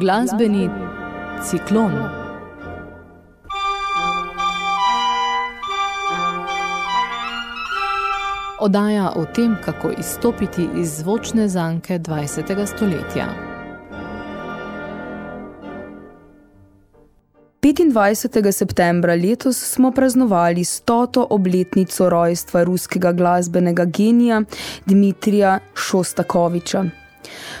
Glasbeni ciklon. Odaja o tem, kako izstopiti iz zvočne zanke 20. stoletja. 25. septembra letos smo praznovali stoto obletnico rojstva ruskega glasbenega genija Dmitrija Šostakoviča.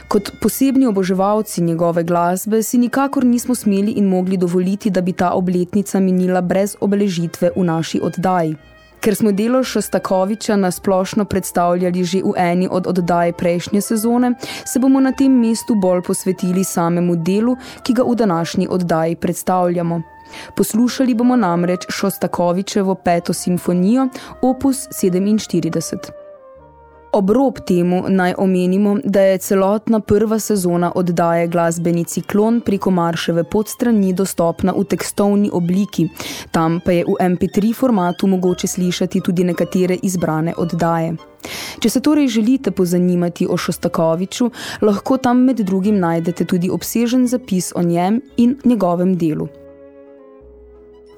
Kot posebni oboževalci njegove glasbe si nikakor nismo smeli in mogli dovoliti, da bi ta obletnica minila brez obeležitve v naši oddaji. Ker smo delo Šostakoviča na splošno predstavljali že v eni od oddaj prejšnje sezone, se bomo na tem mestu bolj posvetili samemu delu, ki ga v današnji oddaji predstavljamo. Poslušali bomo namreč Šostakovičevo peto simfonijo, opus 47. Obrob temu naj omenimo, da je celotna prva sezona oddaje glasbeni ciklon preko Marševe podstrani dostopna v tekstovni obliki, tam pa je v MP3 formatu mogoče slišati tudi nekatere izbrane oddaje. Če se torej želite pozanimati o Šostakoviču, lahko tam med drugim najdete tudi obsežen zapis o njem in njegovem delu.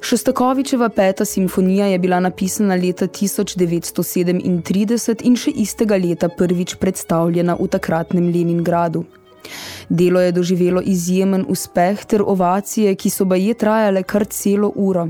Šostakovičeva peta simfonija je bila napisana leta 1937 in še istega leta prvič predstavljena v takratnem Leningradu. Delo je doživelo izjemen uspeh ter ovacije, ki so baje trajale kar celo uro.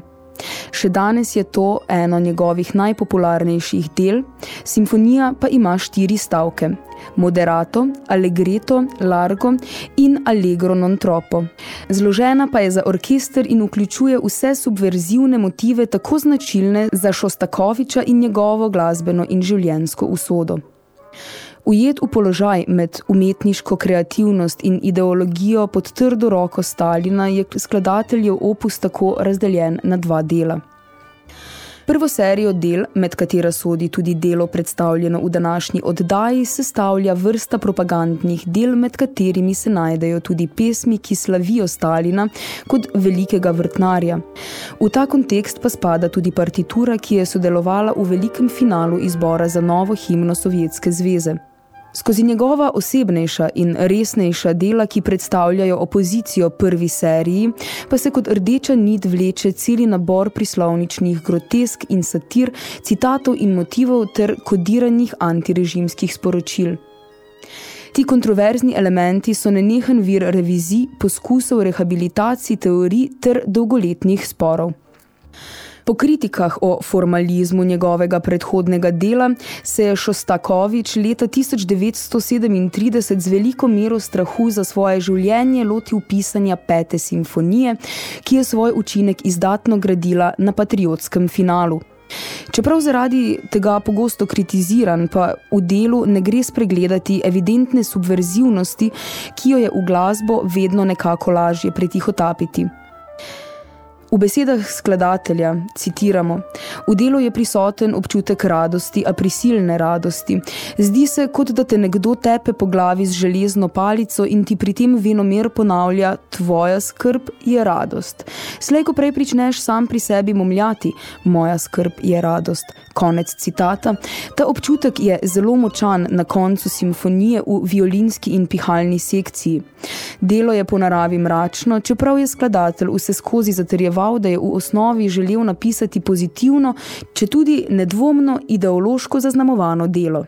Še danes je to eno njegovih najpopularnejših del, simfonija pa ima štiri stavke – moderato, allegreto, largo in allegro non troppo. Zložena pa je za orkester in vključuje vse subverzivne motive tako značilne za Šostakoviča in njegovo glasbeno in življenjsko usodo. Ujet v položaj med umetniško kreativnost in ideologijo pod trdo roko Stalina je skladateljev opus tako razdeljen na dva dela. Prvo serijo del, med katera sodi tudi delo predstavljeno v današnji oddaji, sestavlja vrsta propagandnih del, med katerimi se najdejo tudi pesmi, ki slavijo Stalina kot velikega vrtnarja. V ta kontekst pa spada tudi partitura, ki je sodelovala v velikem finalu izbora za novo himno Sovjetske zveze. Skozi njegova osebnejša in resnejša dela, ki predstavljajo opozicijo prvi seriji, pa se kot rdeča nit vleče celi nabor prislovničnih grotesk in satir, citatov in motivov ter kodiranih antirežimskih sporočil. Ti kontroverzni elementi so nenehen vir revizij, poskusov rehabilitacij teorij ter dolgoletnih sporov. Po kritikah o formalizmu njegovega predhodnega dela se je Šostakovič leta 1937 z veliko mero strahu za svoje življenje lotil pisanja pete simfonije, ki je svoj učinek izdatno gradila na patriotskem finalu. Čeprav zaradi tega pogosto kritiziran, pa v delu ne gre spregledati evidentne subverzivnosti, ki jo je v glasbo vedno nekako lažje pretihotapiti. V besedah skladatelja citiramo: V delu je prisoten občutek radosti, a prisilne radosti. Zdi se, kot da te nekdo tepe po glavi z železno palico in ti pri tem venomer ponavlja: Tvoja skrb je radost. Slej, ko prej pričneš sam pri sebi momljati: Moja skrb je radost. Konec citata. Ta občutek je zelo močan na koncu simfonije v violinski in pihalni sekciji. Delo je po naravi mračno, čeprav je skladatelj vse skozi zatrjeval ocenjeval, da je v osnovi želel napisati pozitivno, če tudi nedvomno ideološko zaznamovano delo.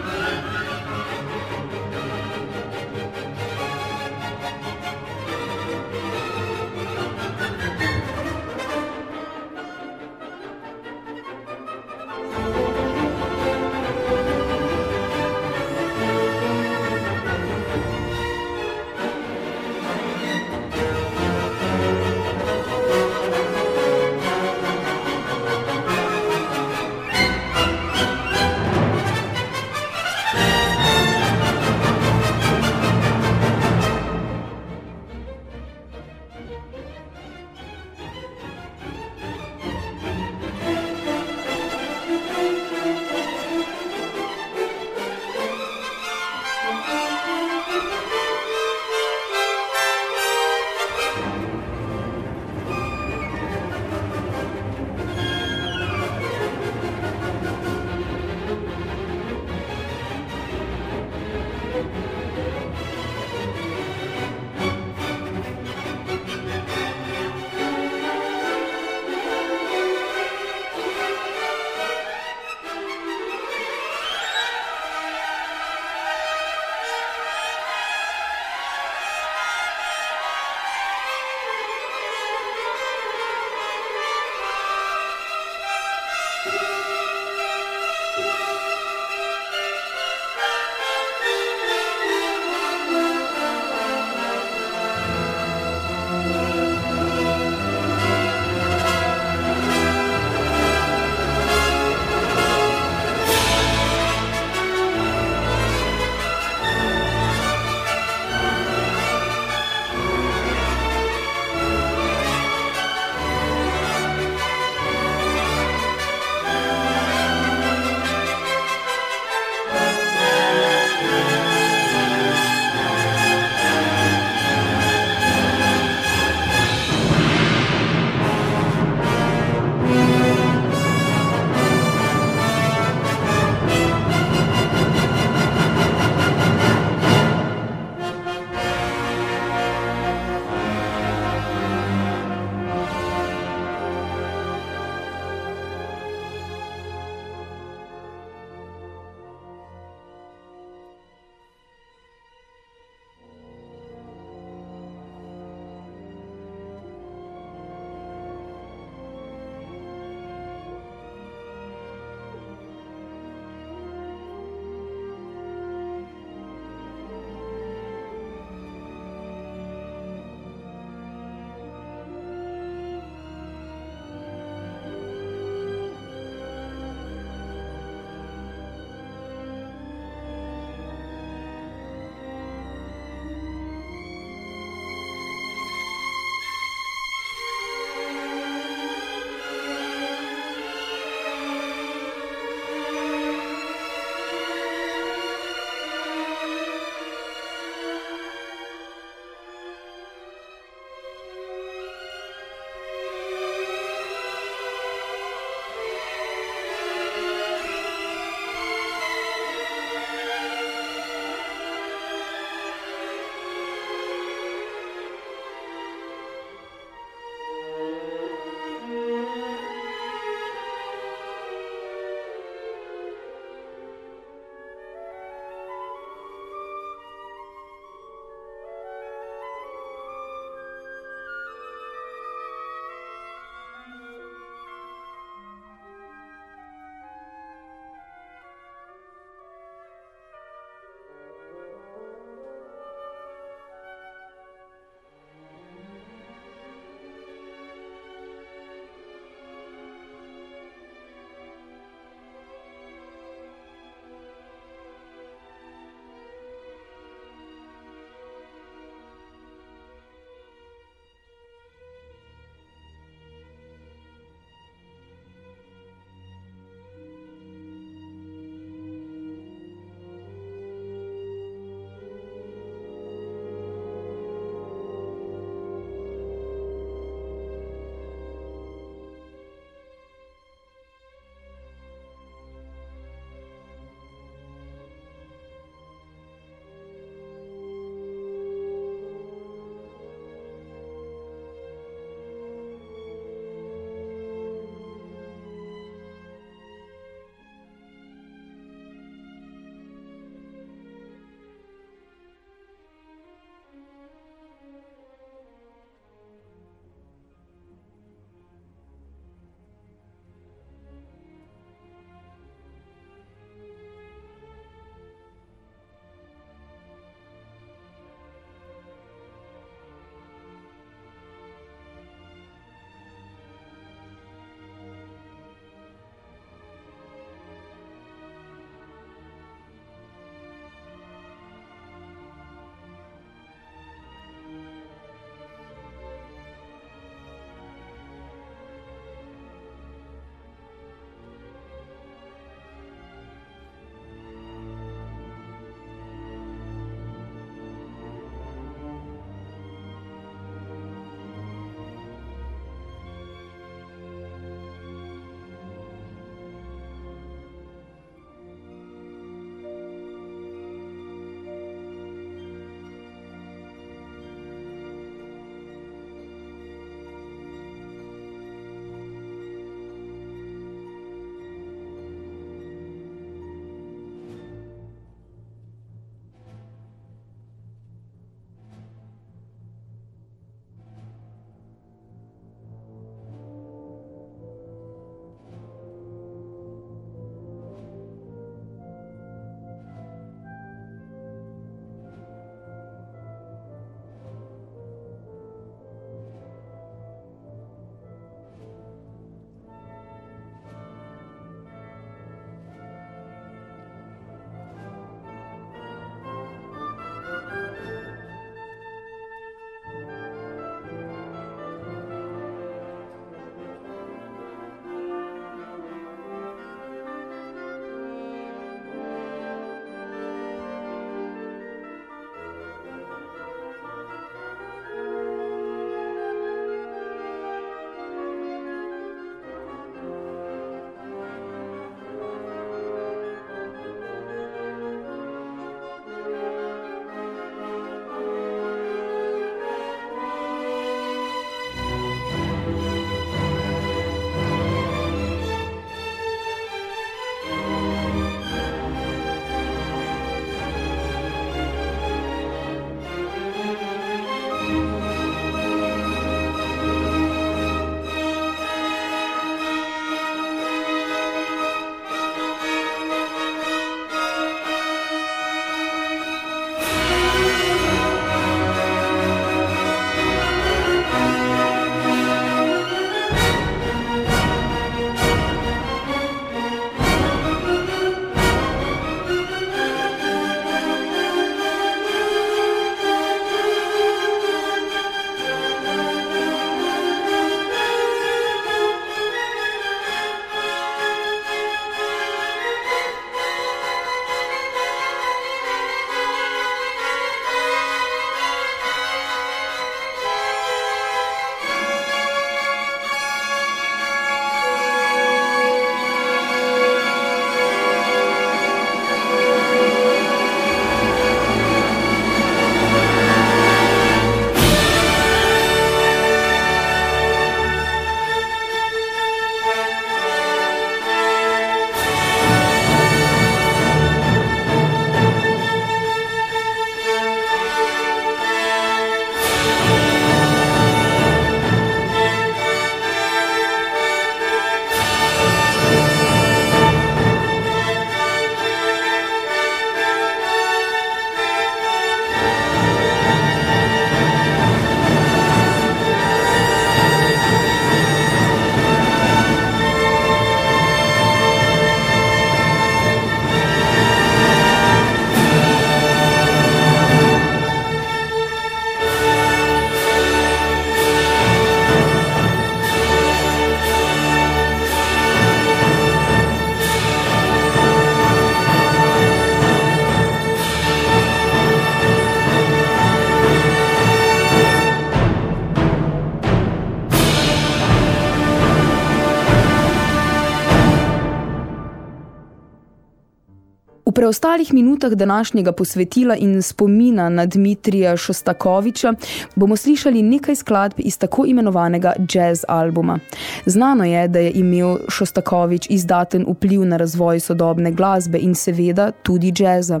Preostalih minutah današnjega posvetila in spomina na Dmitrija Šostakoviča bomo slišali nekaj skladb iz tako imenovanega jazz albuma. Znano je, da je imel Šostakovič izdaten vpliv na razvoj sodobne glasbe in seveda tudi jazza.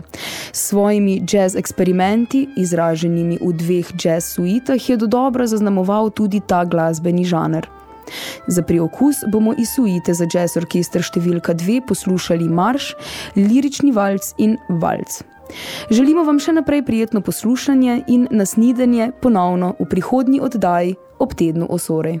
S svojimi jazz eksperimenti, izraženimi v dveh jazz suitah, je do dobro zaznamoval tudi ta glasbeni žaner. Za priokus bomo iz suite za jazz orkester številka 2 poslušali marš, lirični valc in valc. Želimo vam še naprej prijetno poslušanje in nasnidenje ponovno v prihodnji oddaji ob tednu Osorej.